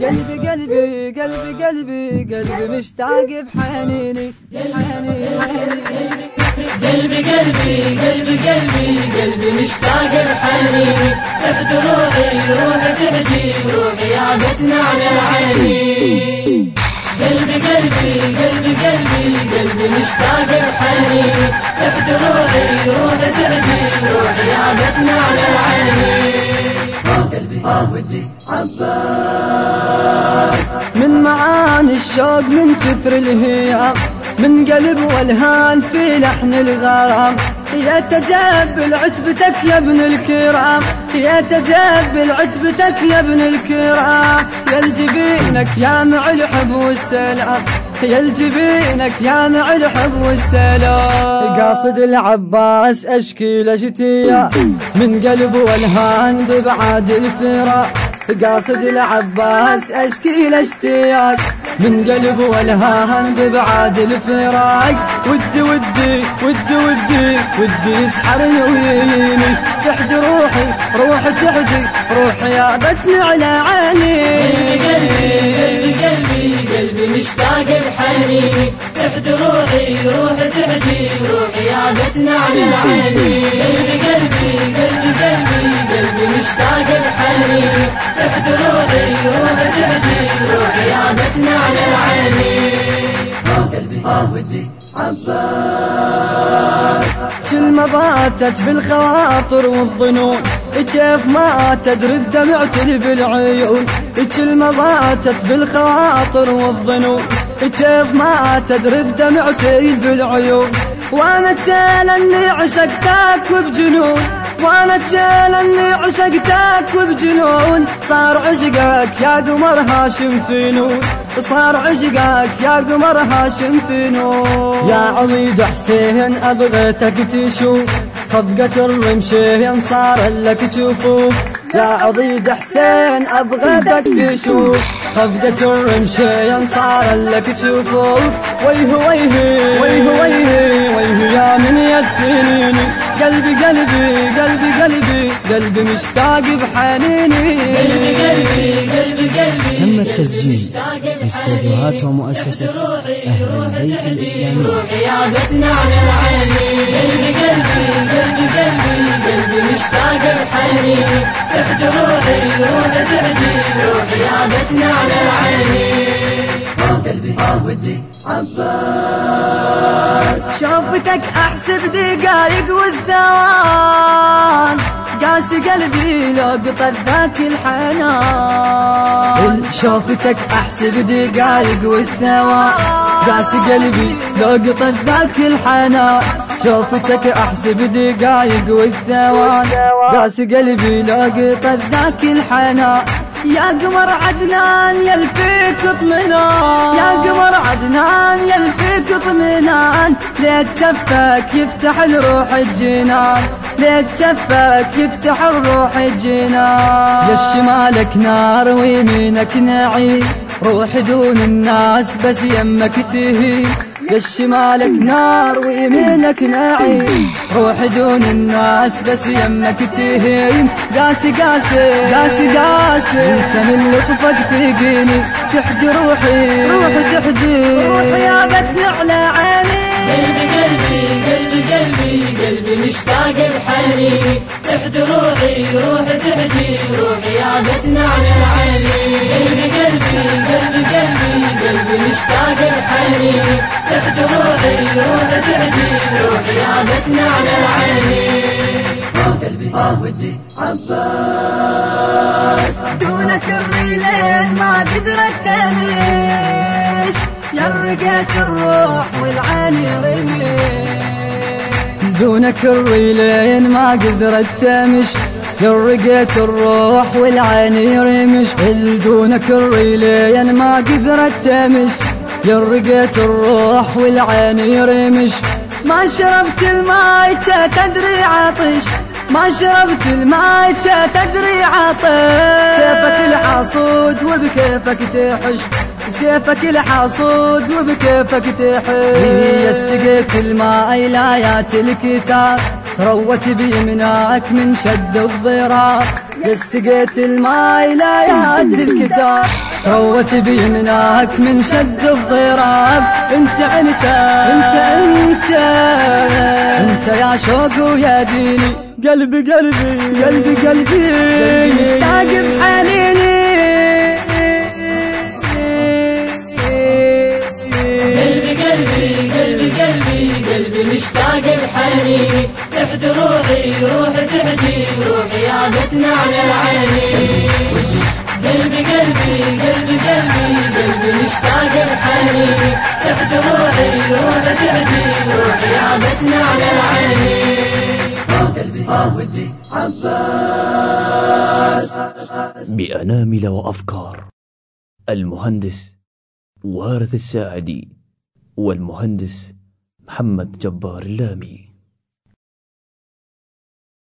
قلبي قلبي قلبي قلبي قلبي مشتاق بحنيني قلبي قلبي قلبي قلبي قلبي مشتاق بحنيني تحت روحي روحي تهدي روحي يابتنا على عيني قلبي قلبي قلبي قلبي قلبي مشتاق بحنيني تحت روحي روحي تهدي روحي يابتنا على عيني قلبي آه ودي عباس من معاني الشوق من كثر الهيام من قلب والهان في لحن الغرام. يا تجبل عتبتك يا ابن الكرام. يا تجبل عتبتك يا ابن الكرام. يا الجبينك يا مع الحب والسلام. يا الجبينك يا مع الحب والسلام. قاصد العباس أشكي لشتيا من قلب والهان ببعاد الفراق قاصد العباس أشكي الاشتياق من قلب والهان ببعاد الفراق. ودي ودي ودي ودي ودي يسحرني ويجيني تحت روحي روحي تحدي روحي يا بتني على عيني. قلبي قلبي قلبي قلبي مشتاق بحنيني تحت روحي روحي تهدي روحي يابتنا على عيني. قلبي قلبي قلبي قلبي مشتاق بحنيني تحت روحي عباس. كل ما باتت بالخواطر والظنون كيف ما تدري الدمع تلي بالعيون ما باتت بالخواطر والظنون كيف ما تدري الدمع تلي بالعيون وأنا تشيل اني عشقتك وبجنون وأنا تشيل اني عشقتك وبجنون صار عشقك يا قمر هاشم فينون صار عشقك يا قمر هاشم فينون يا عضيد حسين أبغيتك تشوف. خفقة الرمشين صار لك تشوفوف يا عضيد حسين أبغيتك تشوف. خفقة الرمشين صار لك تشوفوف ويه ويه ويه ويه ويه يا من يد سنيني قلبي قلبي قلبي قلبي قلبي مشتاق بحنيني قلبي قلبي قلبي قلبي تم التسجيل في استوديوهات ومؤسسة أهل البيت الإسلامي على عيني قلبي قلبي قلبي قلبي قلبي مشتاق بحنيني تحت روحي روحي تهدي روحي يابتنا على عيني آه قلبي آه ودي عباس. شوفتك أحسب دقايق والثوان قاسي قلبي لو قطت ذاك الحنان. شوفتك أحسب دقايق والثوان قاسي قلبي لو قطت ذاك الحنان. شوفتك أحسب دقايق والثوان قاسي قلبي لو قطت ذاك الحنان. يا قمر عدنان يلفيك اطمئنان. يا قمر عدنان يلفيك اطمئنان. ليت شفك يفتح الروح الجنان. ليت شفك يفتح الروح الجنان. يا شمالك نار ويمينك نعيم. روح دون الناس بس يمك تهين يا شمالك نار ويمينك نعيم. روح دون الناس بس يمك تهين قاسي قاسي قاسي قاسي. انت من لطفك تلقيني تحدي روحي. روحي تحدي. روحي يا بتني على عيني. قلبي قلبي قلبي قلبي قلبي مشتاق بحنيني تحت روحي روحي تهدي روحي يابتنا على عيني. قلبي مشتاق بحنيني تحت روحي روحي تهدي روحي يابتنا على عيني آه قلبي آه ودي عباس دونك الريلين ما قدرت تميش يرقت الروح والعين رميش دونك الريلين ما قدرت تمش يرقت الروح والعين رمش دونك الريلين ما قدرت تمش. يرقت الروح والعين رمش ما شربت الماي تدري عطش. ما شربت الماء تدري عطش. سيفك الحصود وبكيفك تحش. سيفك الحصود وبكيفك تحش. هي سقيت الماء لايات الكتاب. تروت بيمناك من شد الضرار سقيت الماء لايات الكتاب تروت بيمناك من شد الضراب انت انت انت انت انت يا شوق ويا ديني. قلبي قلبي قلبي. قلبي. مشتاق بحنيني. تحد روحي روح تحدي روحي يابتنا على عيني. قلبي قلبي قلبي قلبي. قلبي مشتاق بحنيني تحد روحي روح تحدي روحي يابتنا على عيني. بأنامل وأفكار. المهندس وارث الساعدي والمهندس محمد جبار اللامي.